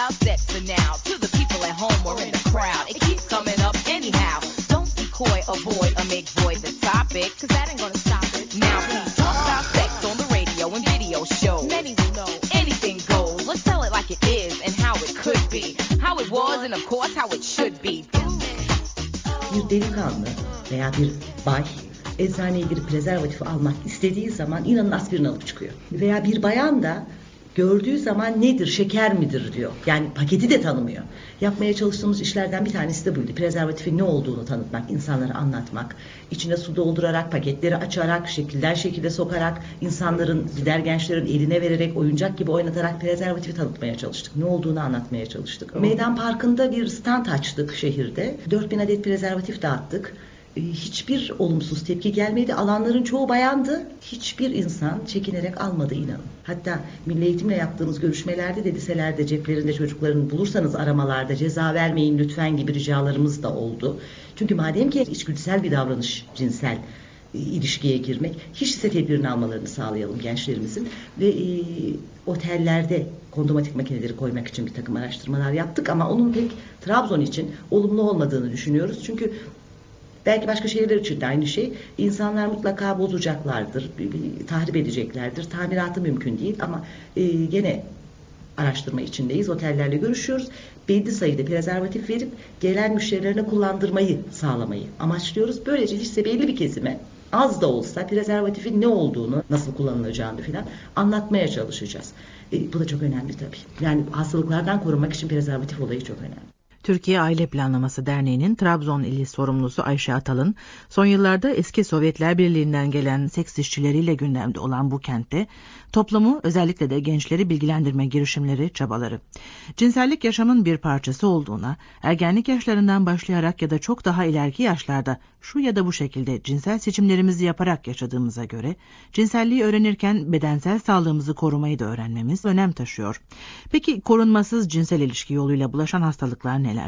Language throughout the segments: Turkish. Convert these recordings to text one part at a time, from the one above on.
about sex for now. To the people at home or in the crowd, it keeps coming up anyhow. Don't be coy, avoid, or make void the topic, cause that ain't gonna stop it. Now please talk about sex on the radio and video shows. Many will know anything goes. Let's tell it like it is and how it could be. How it was and of course how it should be. Bir delikanlı veya bir bay eczaneye girip prezervatif almak istediği zaman inanın aspirin alıp çıkıyor. Veya bir bayan da gördüğü zaman nedir, şeker midir diyor. Yani paketi de tanımıyor. Yapmaya çalıştığımız işlerden bir tanesi de buydu. Prezervatifin ne olduğunu tanıtmak, insanlara anlatmak, içine su doldurarak, paketleri açarak, şekilden şekilde sokarak, insanların, gider gençlerin eline vererek, oyuncak gibi oynatarak prezervatifi tanıtmaya çalıştık. Ne olduğunu anlatmaya çalıştık. Meydan Parkı'nda bir stand açtık şehirde. 4000 adet prezervatif dağıttık hiçbir olumsuz tepki gelmedi. Alanların çoğu bayandı. Hiçbir insan çekinerek almadı inanın. Hatta Milli Eğitimle yaptığımız görüşmelerde de liselerde ceplerinde çocukların bulursanız aramalarda ceza vermeyin lütfen gibi ricalarımız da oldu. Çünkü madem ki içgüdüsel bir davranış cinsel e, ilişkiye girmek hiç ise tedbirini almalarını sağlayalım gençlerimizin ve e, otellerde kondomatik makineleri koymak için bir takım araştırmalar yaptık ama onun pek Trabzon için olumlu olmadığını düşünüyoruz. Çünkü Belki başka şehirler için de aynı şey. İnsanlar mutlaka bozacaklardır, bir, bir, tahrip edeceklerdir. Tamiratı mümkün değil ama e, gene araştırma içindeyiz. Otellerle görüşüyoruz. Belli sayıda prezervatif verip gelen müşterilerine kullandırmayı sağlamayı amaçlıyoruz. Böylece işte belli bir kesime az da olsa prezervatifin ne olduğunu, nasıl kullanılacağını filan anlatmaya çalışacağız. E, bu da çok önemli tabii. Yani hastalıklardan korunmak için prezervatif olayı çok önemli. Türkiye Aile Planlaması Derneği'nin Trabzon ili sorumlusu Ayşe Atal'ın son yıllarda eski Sovyetler Birliği'nden gelen seks işçileriyle gündemde olan bu kentte toplumu özellikle de gençleri bilgilendirme girişimleri, çabaları. Cinsellik yaşamın bir parçası olduğuna, ergenlik yaşlarından başlayarak ya da çok daha ileriki yaşlarda şu ya da bu şekilde cinsel seçimlerimizi yaparak yaşadığımıza göre cinselliği öğrenirken bedensel sağlığımızı korumayı da öğrenmemiz önem taşıyor. Peki korunmasız cinsel ilişki yoluyla bulaşan hastalıklar neler?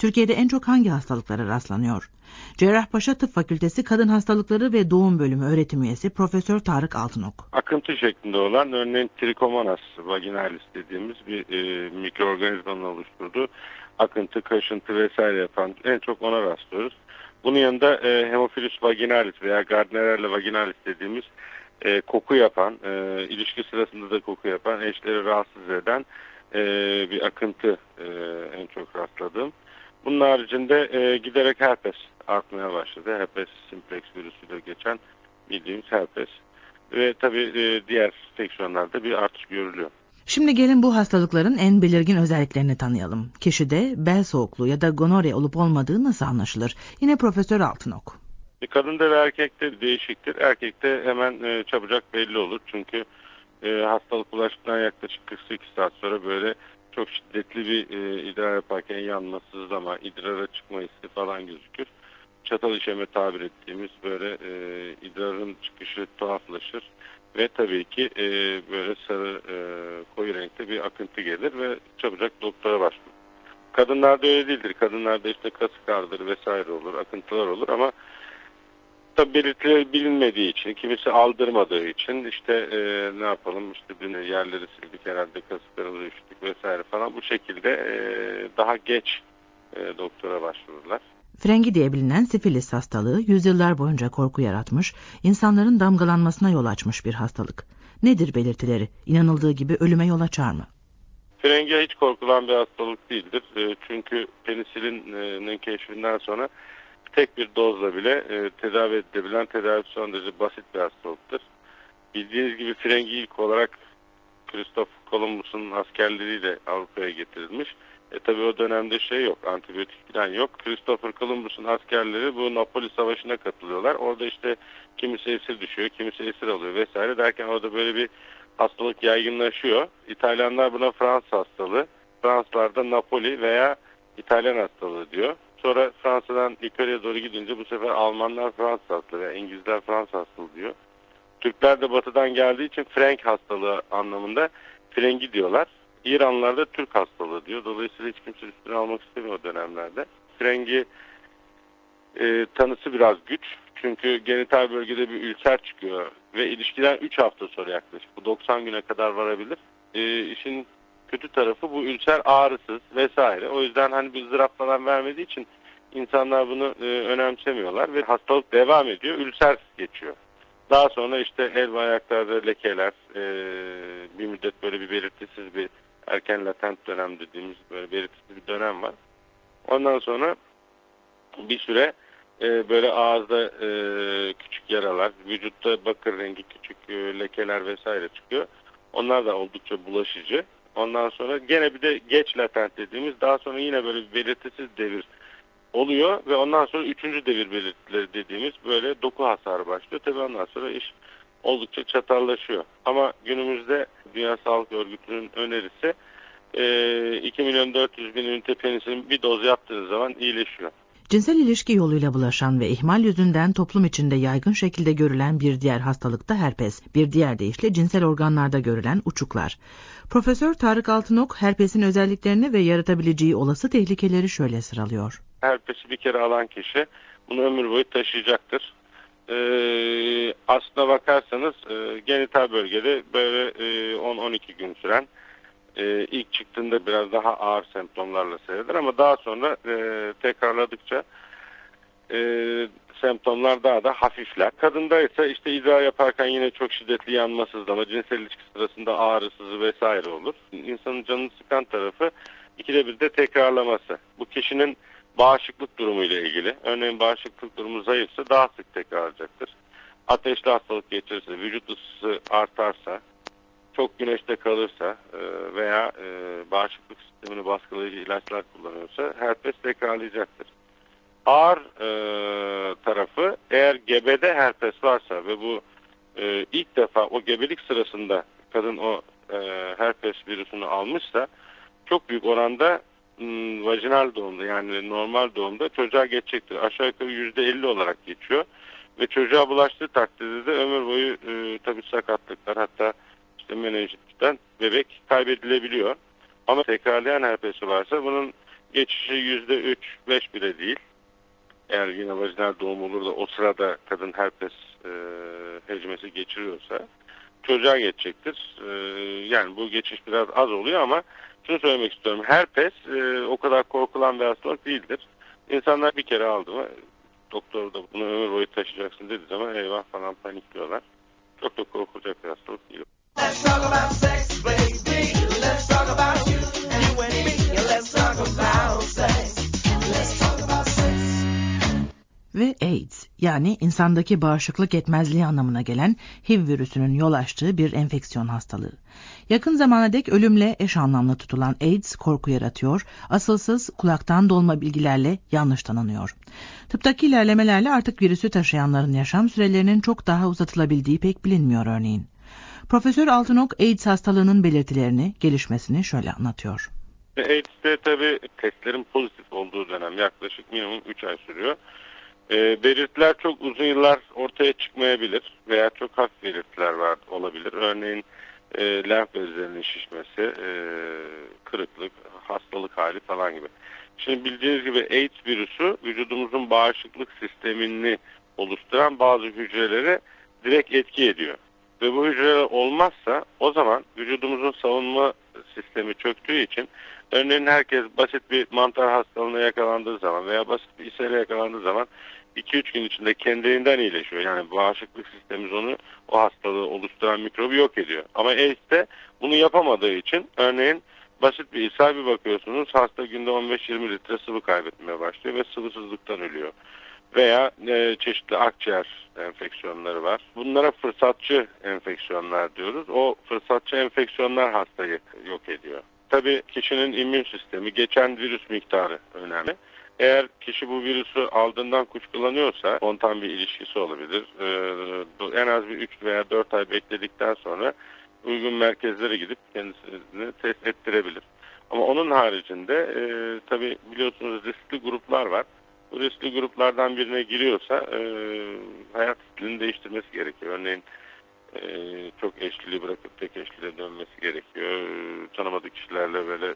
Türkiye'de en çok hangi hastalıklara rastlanıyor? Cerrahpaşa Tıp Fakültesi Kadın Hastalıkları ve Doğum Bölümü öğretim üyesi Profesör Tarık Altınok. Akıntı şeklinde olan örneğin trikomonas vaginalis dediğimiz bir e, mikroorganizmanın oluşturduğu akıntı, kaşıntı vesaire yapan en çok ona rastlıyoruz. Bunun yanında e, hemofilus vaginalis veya Gardnerella vaginalis dediğimiz e, koku yapan, e, ilişki sırasında da koku yapan, eşleri rahatsız eden e, bir akıntı e, en çok rastladığım. Bunun haricinde e, giderek herpes artmaya başladı. Herpes simplex virüsüyle geçen bildiğimiz herpes. Ve tabii e, diğer enfeksiyonlarda bir artış görülüyor. Şimdi gelin bu hastalıkların en belirgin özelliklerini tanıyalım. Kişide bel soğukluğu ya da gonorya olup olmadığı nasıl anlaşılır? Yine Profesör Altınok. Kadında ve erkekte değişiktir. Erkekte hemen e, çabucak belli olur. Çünkü e, hastalık bulaştıktan yaklaşık 48 saat sonra böyle çok şiddetli bir e, idrar yaparken yanma, sızlama, idrara çıkma hissi falan gözükür. Çatal işeme tabir ettiğimiz böyle e, idrarın çıkışı tuhaflaşır ve tabii ki e, böyle sarı e, koyu renkte bir akıntı gelir ve çabucak doktora başvurur. Kadınlarda öyle değildir. Kadınlarda işte kasık ağrıları vesaire olur, akıntılar olur ama tabi belirtileri bilinmediği için, kimisi aldırmadığı için işte e, ne yapalım işte dün yerleri sildik herhalde kasıklarımızı üşüttük vesaire falan bu şekilde e, daha geç e, doktora başvururlar. Frengi diye bilinen sifilis hastalığı yüzyıllar boyunca korku yaratmış, insanların damgalanmasına yol açmış bir hastalık. Nedir belirtileri? İnanıldığı gibi ölüme yol açar mı? Frengi hiç korkulan bir hastalık değildir. E, çünkü penisilinin keşfinden sonra tek bir dozla bile e, tedavi edilebilen tedavi son derece basit bir hastalıktır. Bildiğiniz gibi frengi ilk olarak Kristof Kolumbus'un askerleriyle Avrupa'ya getirilmiş. E tabi o dönemde şey yok, antibiyotik falan yok. Christopher Columbus'un askerleri bu Napoli Savaşı'na katılıyorlar. Orada işte kimisi esir düşüyor, kimisi esir alıyor vesaire derken orada böyle bir hastalık yaygınlaşıyor. İtalyanlar buna Fransız hastalığı, Fransızlar da Napoli veya İtalyan hastalığı diyor. Sonra Fransa'dan yukarıya doğru gidince bu sefer Almanlar Fransız hastalığı veya İngilizler Fransız hastalığı diyor. Türkler de batıdan geldiği için Frank hastalığı anlamında Frengi diyorlar. İranlılar da Türk hastalığı diyor. Dolayısıyla hiç kimse üstüne almak istemiyor o dönemlerde. Frengi e, tanısı biraz güç. Çünkü genital bölgede bir ülser çıkıyor ve ilişkiden 3 hafta sonra yaklaşık. Bu 90 güne kadar varabilir. E, işin kötü tarafı bu ülser ağrısız vesaire. O yüzden hani bir ızdırap falan vermediği için insanlar bunu e, önemsemiyorlar ve hastalık devam ediyor. Ülser geçiyor. Daha sonra işte el ve ayaklarda lekeler, e, bir müddet böyle bir belirtisiz bir erken latent dönem dediğimiz böyle belirtisiz bir dönem var. Ondan sonra bir süre e, böyle ağızda e, küçük yaralar, vücutta bakır rengi küçük e, lekeler vesaire çıkıyor. Onlar da oldukça bulaşıcı. Ondan sonra gene bir de geç latent dediğimiz daha sonra yine böyle belirtisiz devir oluyor ve ondan sonra üçüncü devir belirtileri dediğimiz böyle doku hasarı başlıyor. Tabii ondan sonra iş oldukça çatallaşıyor. Ama günümüzde Dünya Sağlık Örgütü'nün önerisi e, 2 milyon 400 bin ünite penisilin bir doz yaptığınız zaman iyileşiyor. Cinsel ilişki yoluyla bulaşan ve ihmal yüzünden toplum içinde yaygın şekilde görülen bir diğer hastalık da herpes. Bir diğer deyişle cinsel organlarda görülen uçuklar. Profesör Tarık Altınok herpesin özelliklerini ve yaratabileceği olası tehlikeleri şöyle sıralıyor. Herpesi bir kere alan kişi bunu ömür boyu taşıyacaktır. Ee, aslına bakarsanız e, genital bölgede böyle e, 10-12 gün süren e, ilk çıktığında biraz daha ağır semptomlarla seyreder ama daha sonra e, tekrarladıkça e, semptomlar daha da hafifler. Kadında ise işte idrar yaparken yine çok şiddetli yanma sızlama, cinsel ilişki sırasında ağrı sızı vesaire olur. İnsanın canını sıkan tarafı ikide bir de tekrarlaması. Bu kişinin bağışıklık durumu ile ilgili. Örneğin bağışıklık durumu zayıfsa daha sık tekrarlayacaktır. Ateşli hastalık geçirirse, vücut ısısı artarsa, çok güneşte kalırsa e, veya e, bağışıklık sistemini baskılayıcı ilaçlar kullanıyorsa herpes tekrarlayacaktır. Ağır e, tarafı eğer gebede herpes varsa ve bu ilk defa o gebelik sırasında kadın o herpes virüsünü almışsa çok büyük oranda vajinal doğumda yani normal doğumda çocuğa geçecektir. Aşağı yukarı %50 olarak geçiyor ve çocuğa bulaştığı takdirde de ömür boyu e, tabii sakatlıklar hatta işte menenjitten bebek kaybedilebiliyor. Ama tekrarlayan herpesi varsa bunun geçişi yüzde üç, beş bile değil. Eğer yine vajinal doğum olur da o sırada kadın herpes e, hecmesi geçiriyorsa çocuğa geçecektir. E, yani bu geçiş biraz az oluyor ama şunu söylemek istiyorum. Herpes e, o kadar korkulan bir hastalık değildir. İnsanlar bir kere aldı mı doktor da bunu ömür boyu taşıyacaksın dediği zaman eyvah falan panikliyorlar. Çok da korkulacak bir hastalık değil. Let's talk about sex, baby. Let's talk about you, and me. Ve AIDS yani insandaki bağışıklık yetmezliği anlamına gelen HIV virüsünün yol açtığı bir enfeksiyon hastalığı. Yakın zamana dek ölümle eş anlamlı tutulan AIDS korku yaratıyor, asılsız kulaktan dolma bilgilerle yanlış tanınıyor. Tıptaki ilerlemelerle artık virüsü taşıyanların yaşam sürelerinin çok daha uzatılabildiği pek bilinmiyor örneğin. Profesör Altınok AIDS hastalığının belirtilerini, gelişmesini şöyle anlatıyor. AIDS'te tabi testlerin pozitif olduğu dönem yaklaşık minimum 3 ay sürüyor. E, belirtiler çok uzun yıllar ortaya çıkmayabilir veya çok hafif belirtiler var olabilir. Örneğin e, lenf bezlerinin şişmesi, e, kırıklık, hastalık hali falan gibi. Şimdi bildiğiniz gibi AIDS virüsü vücudumuzun bağışıklık sistemini oluşturan bazı hücrelere direkt etki ediyor ve bu hücreler olmazsa o zaman vücudumuzun savunma sistemi çöktüğü için örneğin herkes basit bir mantar hastalığına yakalandığı zaman veya basit bir ishale yakalandığı zaman 2-3 gün içinde kendiliğinden iyileşiyor. Yani bağışıklık sistemimiz onu o hastalığı oluşturan mikrobu yok ediyor. Ama AIDS'te bunu yapamadığı için örneğin basit bir ishal bir bakıyorsunuz hasta günde 15-20 litre sıvı kaybetmeye başlıyor ve sıvısızlıktan ölüyor veya e, çeşitli akciğer enfeksiyonları var. Bunlara fırsatçı enfeksiyonlar diyoruz. O fırsatçı enfeksiyonlar hastayı yok ediyor. Tabii kişinin immün sistemi, geçen virüs miktarı önemli. Eğer kişi bu virüsü aldığından kuşkulanıyorsa spontan bir ilişkisi olabilir. Ee, en az bir 3 veya 4 ay bekledikten sonra uygun merkezlere gidip kendisini test ettirebilir. Ama onun haricinde e, tabii biliyorsunuz riskli gruplar var bu riskli gruplardan birine giriyorsa e, hayat stilini değiştirmesi gerekiyor. Örneğin e, çok eşliliği bırakıp tek eşliliğe dönmesi gerekiyor. Tanımadık kişilerle böyle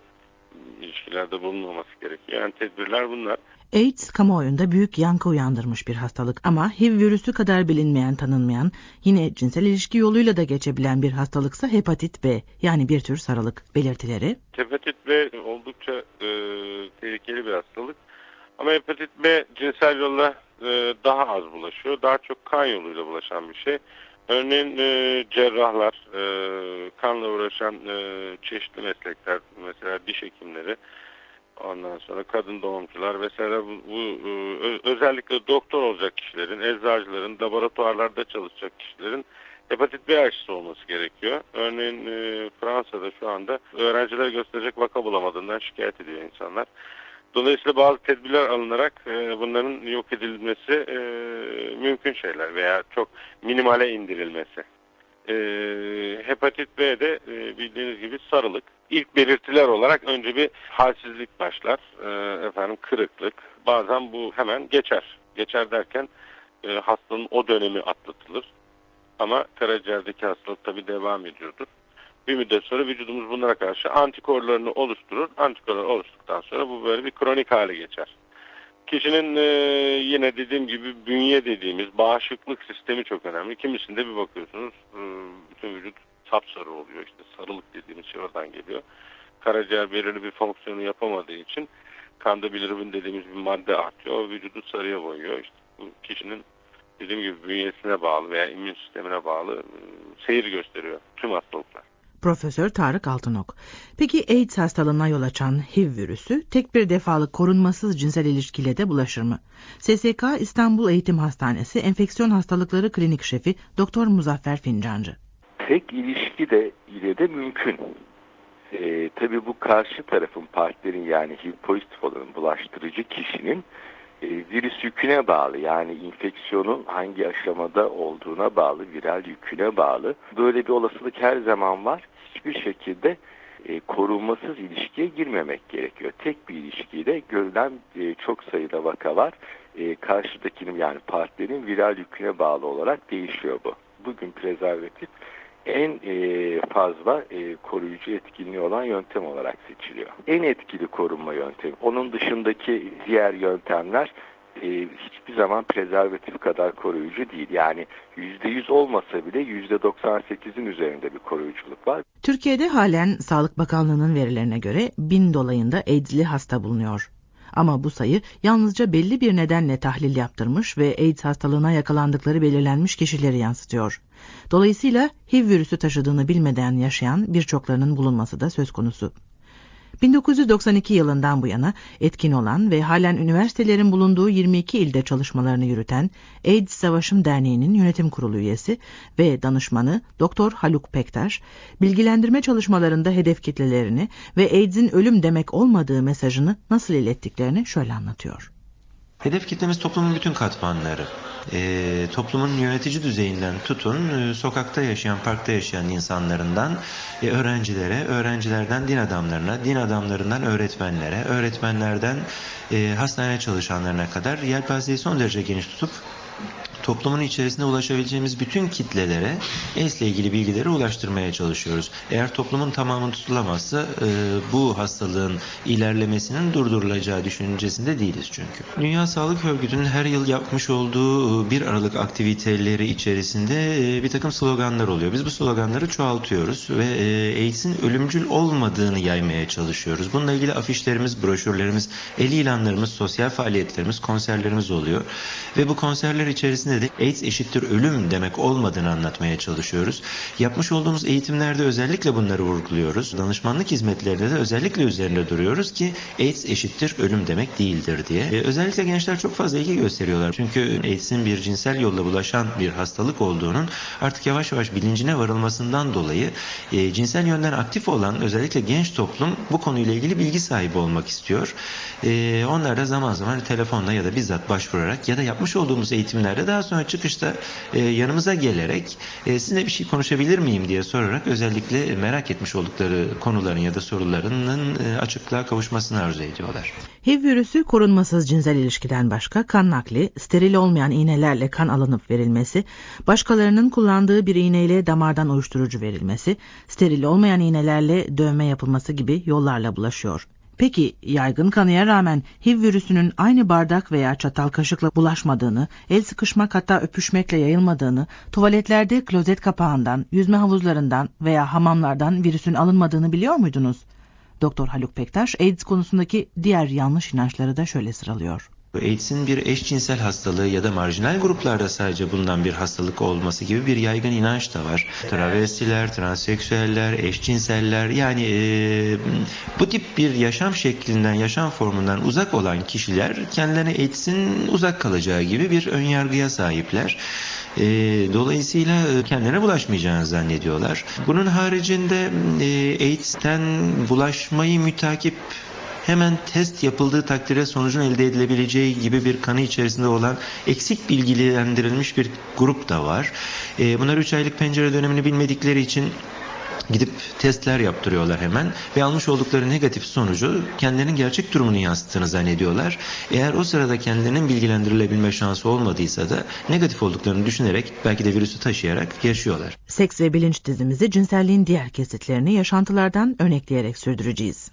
ilişkilerde bulunmaması gerekiyor. Yani tedbirler bunlar. AIDS kamuoyunda büyük yankı uyandırmış bir hastalık ama HIV virüsü kadar bilinmeyen, tanınmayan, yine cinsel ilişki yoluyla da geçebilen bir hastalıksa hepatit B yani bir tür sarılık belirtileri. Hepatit B oldukça e, tehlikeli bir hastalık. Ama hepatit B cinsel yolla e, daha az bulaşıyor. Daha çok kan yoluyla bulaşan bir şey. Örneğin e, cerrahlar, e, kanla uğraşan e, çeşitli meslekler, mesela diş hekimleri, ondan sonra kadın doğumcular vesaire bu, bu e, özellikle doktor olacak kişilerin, eczacıların, laboratuvarlarda çalışacak kişilerin hepatit B aşısı olması gerekiyor. Örneğin e, Fransa'da şu anda öğrenciler gösterecek vaka bulamadığından şikayet ediyor insanlar. Dolayısıyla bazı tedbirler alınarak e, bunların yok edilmesi e, mümkün şeyler veya çok minimale indirilmesi. E, hepatit B de e, bildiğiniz gibi sarılık. İlk belirtiler olarak önce bir halsizlik başlar, efendim kırıklık. Bazen bu hemen geçer. Geçer derken hastanın o dönemi atlatılır. Ama karaciğerdeki hastalık tabii devam ediyordur bir müddet sonra vücudumuz bunlara karşı antikorlarını oluşturur. Antikorlar oluştuktan sonra bu böyle bir kronik hale geçer. Kişinin e, yine dediğim gibi bünye dediğimiz bağışıklık sistemi çok önemli. Kimisinde bir bakıyorsunuz e, bütün vücut sapsarı oluyor. İşte sarılık dediğimiz şey oradan geliyor. Karaciğer belirli bir fonksiyonu yapamadığı için kanda bilirubin dediğimiz bir madde artıyor. O vücudu sarıya boyuyor. İşte bu kişinin dediğim gibi bünyesine bağlı veya immün sistemine bağlı e, seyir gösteriyor tüm hastalıklar. Profesör Tarık Altınok. Peki AIDS hastalığına yol açan HIV virüsü tek bir defalık korunmasız cinsel ilişkiyle de bulaşır mı? SSK İstanbul Eğitim Hastanesi Enfeksiyon Hastalıkları Klinik Şefi Doktor Muzaffer Fincancı. Tek ilişki de ile de mümkün. Ee, tabii bu karşı tarafın partilerin yani HIV pozitif olanın bulaştırıcı kişinin e, virüs yüküne bağlı yani infeksiyonun hangi aşamada olduğuna bağlı, viral yüküne bağlı. Böyle bir olasılık her zaman var hiçbir şekilde e, korunmasız ilişkiye girmemek gerekiyor. Tek bir ilişkide görülen e, çok sayıda vaka var. E, karşıdakinin yani partnerin viral yüküne bağlı olarak değişiyor bu. Bugün prezervatif en e, fazla e, koruyucu etkinliği olan yöntem olarak seçiliyor. En etkili korunma yöntemi. Onun dışındaki diğer yöntemler e, hiçbir zaman prezervatif kadar koruyucu değil. Yani %100 olmasa bile %98'in üzerinde bir koruyuculuk var. Türkiye'de halen Sağlık Bakanlığı'nın verilerine göre bin dolayında AIDS'li hasta bulunuyor. Ama bu sayı yalnızca belli bir nedenle tahlil yaptırmış ve AIDS hastalığına yakalandıkları belirlenmiş kişileri yansıtıyor. Dolayısıyla HIV virüsü taşıdığını bilmeden yaşayan birçoklarının bulunması da söz konusu. 1992 yılından bu yana etkin olan ve halen üniversitelerin bulunduğu 22 ilde çalışmalarını yürüten AIDS Savaşım Derneği'nin yönetim kurulu üyesi ve danışmanı Doktor Haluk Pektaş, bilgilendirme çalışmalarında hedef kitlelerini ve AIDS'in ölüm demek olmadığı mesajını nasıl ilettiklerini şöyle anlatıyor. Hedef kitlemiz toplumun bütün katmanları. E, toplumun yönetici düzeyinden tutun, e, sokakta yaşayan, parkta yaşayan insanlarından e, öğrencilere, öğrencilerden din adamlarına, din adamlarından öğretmenlere, öğretmenlerden e, hastane çalışanlarına kadar yelpazeyi son derece geniş tutup toplumun içerisinde ulaşabileceğimiz bütün kitlelere AIDS ile ilgili bilgileri ulaştırmaya çalışıyoruz. Eğer toplumun tamamı tutulamazsa e, bu hastalığın ilerlemesinin durdurulacağı düşüncesinde değiliz çünkü. Dünya Sağlık Örgütü'nün her yıl yapmış olduğu bir Aralık aktiviteleri içerisinde e, bir takım sloganlar oluyor. Biz bu sloganları çoğaltıyoruz ve e, AIDS'in ölümcül olmadığını yaymaya çalışıyoruz. Bununla ilgili afişlerimiz, broşürlerimiz, el ilanlarımız, sosyal faaliyetlerimiz, konserlerimiz oluyor. Ve bu konserler içerisinde de AIDS eşittir ölüm demek olmadığını anlatmaya çalışıyoruz. Yapmış olduğumuz eğitimlerde özellikle bunları vurguluyoruz. Danışmanlık hizmetlerinde de özellikle üzerinde duruyoruz ki AIDS eşittir ölüm demek değildir diye. Ee, özellikle gençler çok fazla ilgi gösteriyorlar. Çünkü AIDS'in bir cinsel yolla bulaşan bir hastalık olduğunun artık yavaş yavaş bilincine varılmasından dolayı e, cinsel yönden aktif olan özellikle genç toplum bu konuyla ilgili bilgi sahibi olmak istiyor. E, onlar da zaman zaman telefonla ya da bizzat başvurarak ya da yapmış olduğumuz eğitimlerde daha sonra çıkışta e, yanımıza gelerek e, sizinle bir şey konuşabilir miyim diye sorarak özellikle merak etmiş oldukları konuların ya da sorularının e, açıklığa kavuşmasını arzu ediyorlar. HIV virüsü korunmasız cinsel ilişkiden başka kan nakli, steril olmayan iğnelerle kan alınıp verilmesi, başkalarının kullandığı bir iğneyle damardan uyuşturucu verilmesi, steril olmayan iğnelerle dövme yapılması gibi yollarla bulaşıyor. Peki yaygın kanıya rağmen HIV virüsünün aynı bardak veya çatal kaşıkla bulaşmadığını, el sıkışmak hatta öpüşmekle yayılmadığını, tuvaletlerde klozet kapağından, yüzme havuzlarından veya hamamlardan virüsün alınmadığını biliyor muydunuz? Doktor Haluk Pektaş AIDS konusundaki diğer yanlış inançları da şöyle sıralıyor. AIDS'in bir eşcinsel hastalığı ya da marjinal gruplarda sadece bulunan bir hastalık olması gibi bir yaygın inanç da var. Travestiler, transseksüeller, eşcinseller yani e, bu tip bir yaşam şeklinden, yaşam formundan uzak olan kişiler kendilerine AIDS'in uzak kalacağı gibi bir önyargıya sahipler. E, dolayısıyla kendilerine bulaşmayacağını zannediyorlar. Bunun haricinde e, AIDS'ten bulaşmayı mütakip hemen test yapıldığı takdirde sonucun elde edilebileceği gibi bir kanı içerisinde olan eksik bilgilendirilmiş bir grup da var. E, bunlar 3 aylık pencere dönemini bilmedikleri için gidip testler yaptırıyorlar hemen ve almış oldukları negatif sonucu kendilerinin gerçek durumunu yansıttığını zannediyorlar. Eğer o sırada kendilerinin bilgilendirilebilme şansı olmadıysa da negatif olduklarını düşünerek belki de virüsü taşıyarak yaşıyorlar. Seks ve bilinç dizimizi cinselliğin diğer kesitlerini yaşantılardan örnekleyerek sürdüreceğiz.